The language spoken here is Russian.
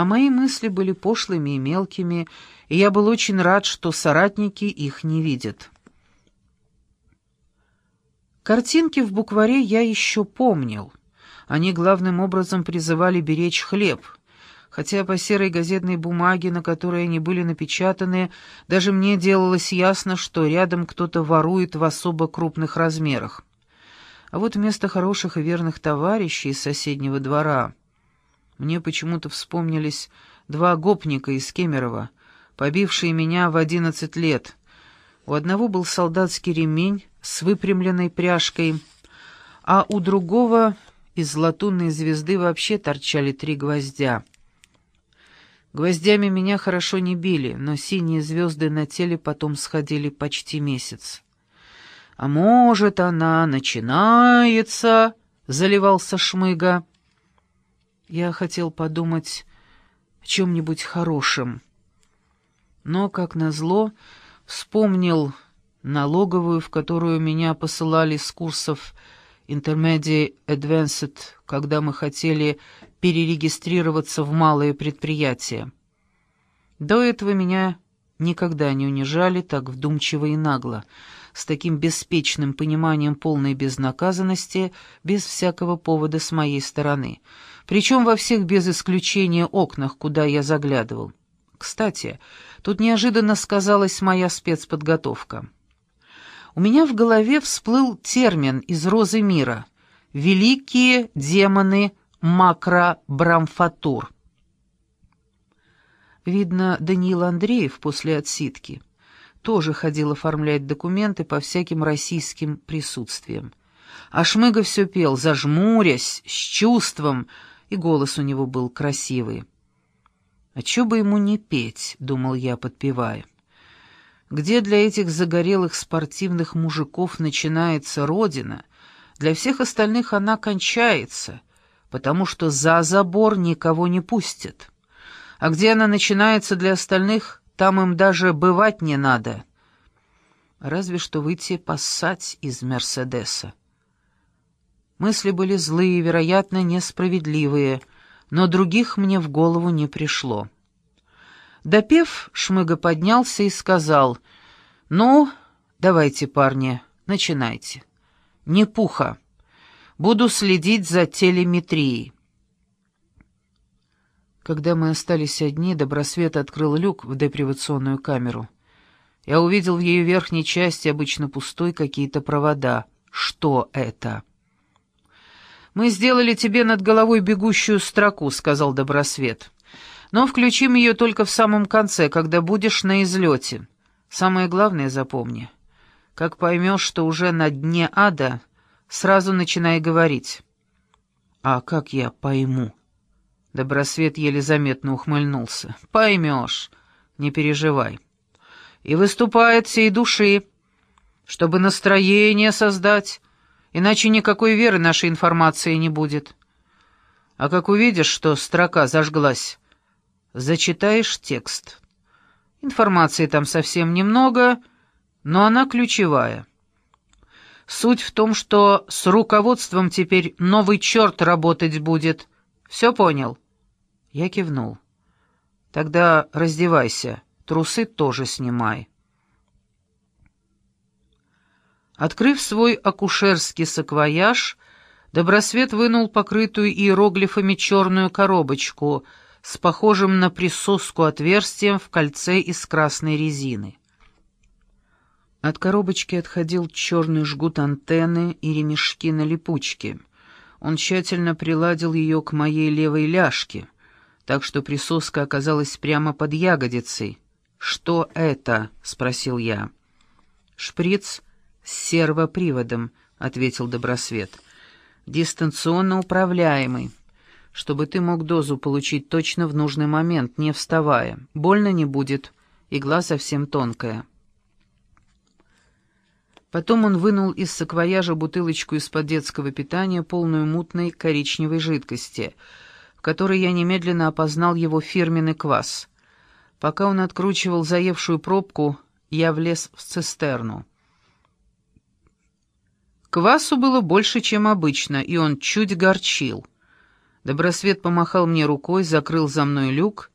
А мои мысли были пошлыми и мелкими, и я был очень рад, что соратники их не видят. Картинки в букваре я еще помнил. Они главным образом призывали беречь хлеб — хотя по серой газетной бумаге, на которой они были напечатаны, даже мне делалось ясно, что рядом кто-то ворует в особо крупных размерах. А вот вместо хороших и верных товарищей из соседнего двора мне почему-то вспомнились два гопника из Кемерово, побившие меня в одиннадцать лет. У одного был солдатский ремень с выпрямленной пряжкой, а у другого из латунной звезды вообще торчали три гвоздя. Гвоздями меня хорошо не били, но синие звезды на теле потом сходили почти месяц. «А может, она начинается?» — заливался Шмыга. Я хотел подумать о чем-нибудь хорошем. Но, как назло, вспомнил налоговую, в которую меня посылали с курсов Intermediate Advanced, когда мы хотели перерегистрироваться в малые предприятия. До этого меня никогда не унижали так вдумчиво и нагло, с таким беспечным пониманием полной безнаказанности, без всякого повода с моей стороны, причем во всех без исключения окнах, куда я заглядывал. Кстати, тут неожиданно сказалась моя спецподготовка. У меня в голове всплыл термин из «Розы мира» — «Великие демоны макробрамфатур. Видно, Даниил Андреев после отсидки тоже ходил оформлять документы по всяким российским присутствиям. А Шмыга все пел, зажмурясь, с чувством, и голос у него был красивый. «А чё бы ему не петь?» — думал я, подпевая. «Где для этих загорелых спортивных мужиков начинается родина, для всех остальных она кончается, потому что за забор никого не пустят. А где она начинается для остальных, там им даже бывать не надо. Разве что выйти поссать из «Мерседеса». Мысли были злые, вероятно, несправедливые, но других мне в голову не пришло. Допев, Шмыга поднялся и сказал, «Ну, давайте, парни, начинайте. Не пуха». Буду следить за телеметрией». Когда мы остались одни, Добросвет открыл люк в депривационную камеру. Я увидел в ее верхней части, обычно пустой, какие-то провода. Что это? «Мы сделали тебе над головой бегущую строку», — сказал Добросвет. «Но включим ее только в самом конце, когда будешь на излете. Самое главное запомни. Как поймешь, что уже на дне ада, Сразу начинай говорить. А как я пойму? Добросвет еле заметно ухмыльнулся. Поймешь, не переживай. И выступает всей души, чтобы настроение создать, иначе никакой веры нашей информации не будет. А как увидишь, что строка зажглась, зачитаешь текст. Информации там совсем немного, но она ключевая. Суть в том, что с руководством теперь новый черт работать будет. Все понял?» Я кивнул. «Тогда раздевайся, трусы тоже снимай». Открыв свой акушерский саквояж, Добросвет вынул покрытую иероглифами черную коробочку с похожим на присоску отверстием в кольце из красной резины. От коробочки отходил черный жгут антенны и ремешки на липучке. Он тщательно приладил ее к моей левой ляжке, так что присоска оказалась прямо под ягодицей. «Что это?» — спросил я. «Шприц с сервоприводом», — ответил Добросвет. «Дистанционно управляемый, чтобы ты мог дозу получить точно в нужный момент, не вставая. Больно не будет, игла совсем тонкая». Потом он вынул из саквояжа бутылочку из-под детского питания, полную мутной коричневой жидкости, в которой я немедленно опознал его фирменный квас. Пока он откручивал заевшую пробку, я влез в цистерну. Квасу было больше, чем обычно, и он чуть горчил. Добросвет помахал мне рукой, закрыл за мной люк